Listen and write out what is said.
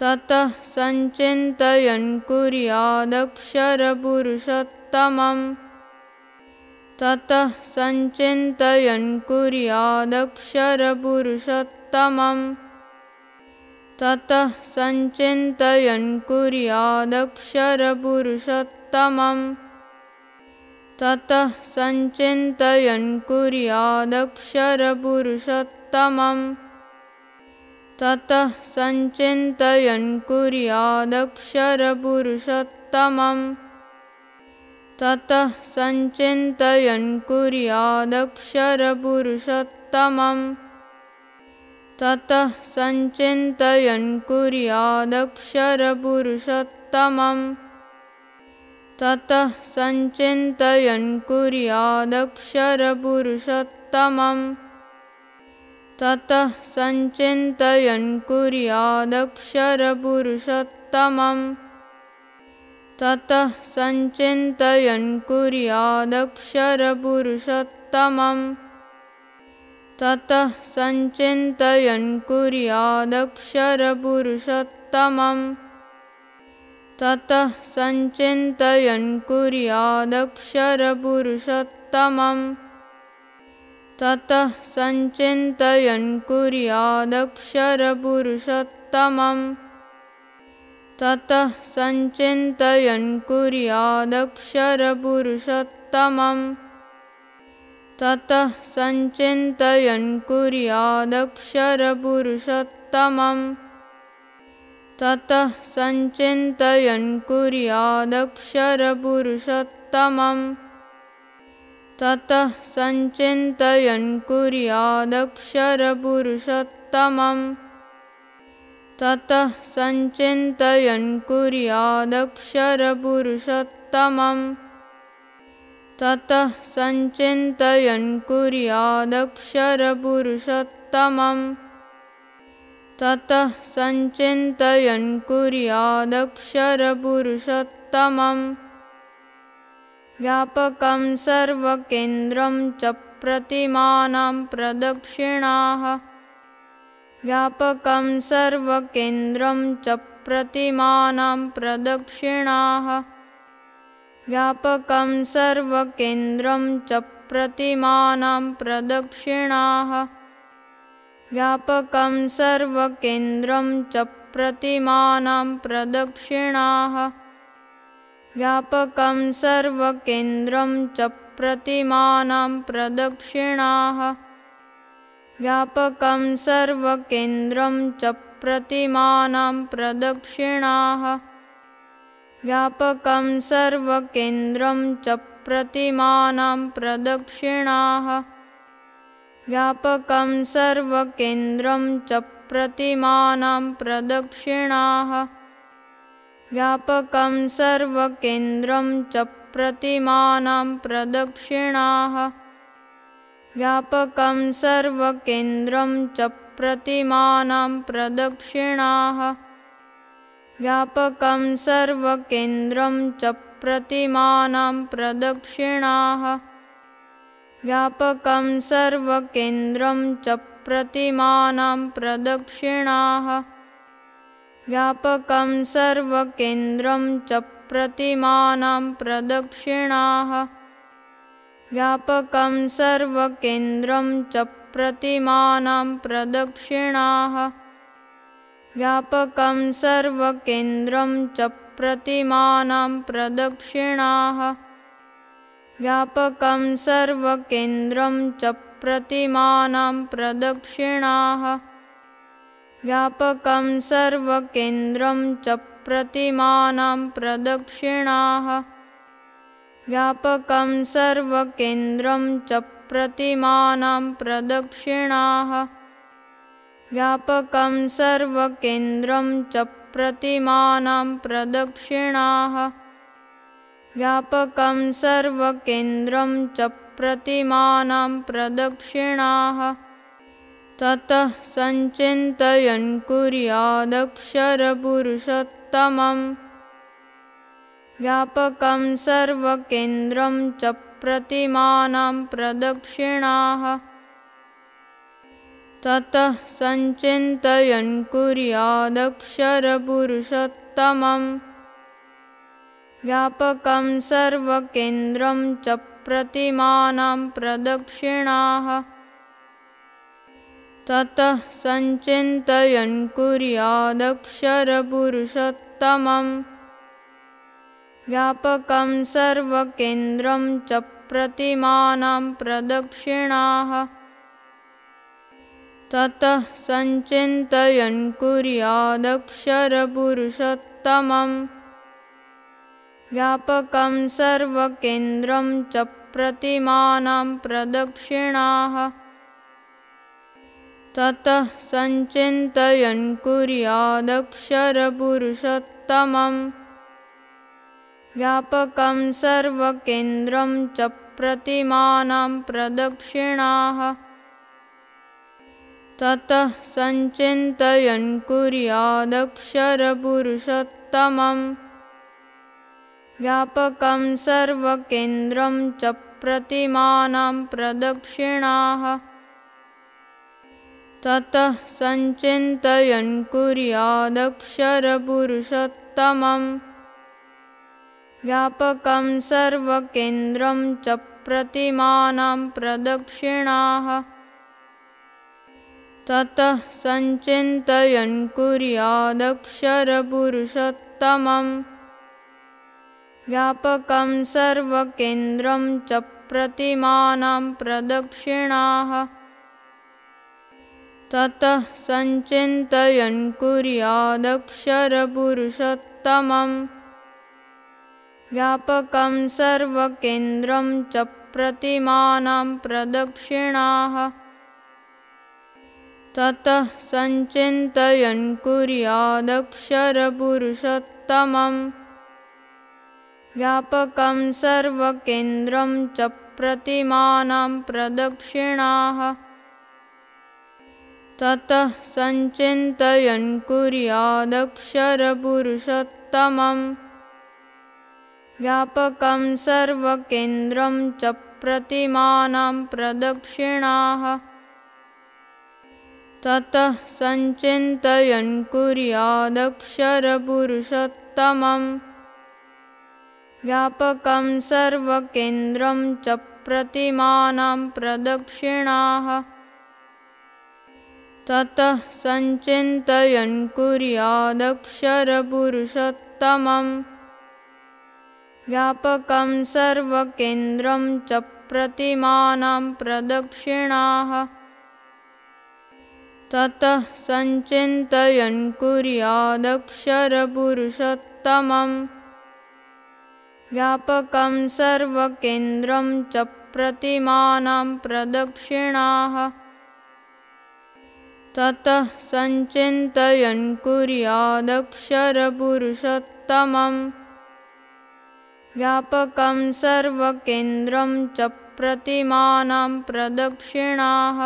ततः सञ्चिन्तयन् कुर्यादक्षरपुरुषोत्तमम् ततः सञ्चिन्तयन् कुर्यादक्षरपुरुषोत्तमम् ततः सञ्चिन्तयन् कुर्यादक्षरपुरुषोत्तमम् ततः सञ्चिन्तयन् कुर्यादक्षरपुरुषोत्तमम् ततः सञ्चिन्तयन् कुर्यादक्षरपुरुषोत्तमम् ततः सञ्चिन्तयन् कुर्यादक्षरपुरुषोत्तमम् ततः सञ्चिन्तयन् कुर्यादक्षरपुरुषोत्तमम् ततः सञ्चिन्तयन् कुर्यादक्षरपुरुषोत्तमम् ततः सञ्चिन्तयन् कुर्यादक्षरपुरुषोत्तमम् ततः सञ्चिन्तयन् कुर्यादक्षरपुरुषोत्तमम् ततः सञ्चिन्तयन् कुर्यादक्षरपुरुषोत्तमम् ततः सञ्चिन्तयन् कुर्यादक्षरपुरुषोत्तमम् ततः सञ्चिन्तयन् कुर्यादक्षरपुरुषोत्तमम् ततः सञ्चिन्तयन् कुर्यादक्षरपुरुषोत्तमम् ततः सञ्चिन्तयन् कुर्यादक्षरपुरुषोत्तमम् ततः सञ्चिन्तयन् कुर्यादक्षरपुरुषोत्तमम् ततः सञ्चिन्तयन् कुर्यादक्षरपुरुषोत्तमम् ततः सञ्चिन्तयन् कुर्यादक्षरपुरुषोत्तमम् ततः सञ्चिन्तयन् कुर्यादक्षरपुरुषोत्तमम् ततः सञ्चिन्तयन् कुर्यादक्षरपुरुषोत्तमम् व्यापकं सर्वकेन्द्रं च प्रतिमानां प्रदक्षिणाः। व्यापकं सर्वकेन्द्रं च प्रतिमानां प्रदक्षिणाः। व्यापकं सर्वकेन्द्रं च प्रतिमानां प्रदक्षिणाः। व्यापकं सर्वकेन्द्रं च प्रतिमानां प्रदक्षिणाः व्यापकं सर्वकेन्द्रं च प्रतिमानां प्रदक्षिणाः। व्यापकं सर्वकेन्द्रं च प्रतिमानां प्रदक्षिणाः। व्यापकं सर्वकेन्द्रं च प्रतिमानां प्रदक्षिणाः। व्यापकं सर्वकेन्द्रं च प्रतिमानां प्रदक्षिणाः व्यापकं सर्वकेन्द्रं च प्रतिमानां प्रदक्षिणाः। व्यापकं सर्वकेन्द्रं च प्रतिमानां प्रदक्षिणाः। व्यापकं सर्वकेन्द्रं च प्रतिमानां प्रदक्षिणाः। व्यापकं सर्वकेन्द्रं च प्रतिमानां प्रदक्षिणाः व्यापकं सर्वकेन्द्रं च प्रतिमानां प्रदक्षिणाः। व्यापकं सर्वकेन्द्रं च प्रतिमानां प्रदक्षिणाः। व्यापकं सर्वकेन्द्रं च प्रतिमानां प्रदक्षिणाः। व्यापकं सर्वकेन्द्रं च प्रतिमानां प्रदक्षिणाः व्यापकं सर्वकेन्द्रं च प्रतिमानां प्रदक्षिणाः। व्यापकं सर्वकेन्द्रं च प्रतिमानां प्रदक्षिणाः। व्यापकं सर्वकेन्द्रं च प्रतिमानां प्रदक्षिणाः। व्यापकं सर्वकेन्द्रं च प्रतिमानां प्रदक्षिणाः ततः सञ्चिन्तयन् कुर्यादक्षरपुरुषोत्तमम् व्यापकं सर्वकेन्द्रं च प्रतिमानां प्रदक्षिणाः। ततः व्यापकं सर्वकेन्द्रं च प्रतिमानां प्रदक्षिणाः ततः सञ्चिन्तयन् कुर्यादक्षरपुरुषोत्तमम् व्यापकं सर्वकेन्द्रं च प्रतिमानां प्रदक्षिणाः। ततः व्यापकं सर्वकेन्द्रं च प्रतिमानां प्रदक्षिणाः ततः सञ्चिन्तयन् कुर्यादक्षरपुरुषोत्तमम् व्यापकं सर्वकेन्द्रं च प्रतिमानां प्रदक्षिणाः। ततः सञ्चिन्तयन् कुर्यादक्षरपुरुषोत्तमम् व्यापकं सर्वकेन्द्रं च प्रतिमानां प्रदक्षिणाः ततः सञ्चिन्तयन् कुर्यादक्षरपुरुषोत्तमम् व्यापकं सर्वकेन्द्रं च प्रतिमानां प्रदक्षिणाः। ततः व्यापकं सर्वकेन्द्रं च प्रतिमानां प्रदक्षिणाः ततः सञ्चिन्तयन् कुर्यादक्षरपुरुषोत्तमम् व्यापकं सर्वकेन्द्रं च प्रतिमानां प्रदक्षिणाः। ततः व्यापकं सर्वकेन्द्रं च प्रतिमानां प्रदक्षिणाः ततः सञ्चिन्तयन् कुर्यादक्षरपुरुषोत्तमम् व्यापकं सर्वकेन्द्रं च प्रतिमानां प्रदक्षिणाः। ततः व्यापकं सर्वकेन्द्रं च प्रतिमानां प्रदक्षिणाः ततः सञ्चिन्तयन् कुर्यादक्षरपुरुषोत्तमम् व्यापकं सर्वकेन्द्रं च प्रतिमानां प्रदक्षिणाः। ततः व्यापकं सर्वकेन्द्रं च प्रतिमानां प्रदक्षिणाः ततः सञ्चिन्तयन् कुर्यादक्षरपुरुषोत्तमम् व्यापकं सर्वकेन्द्रं च प्रतिमानां प्रदक्षिणाः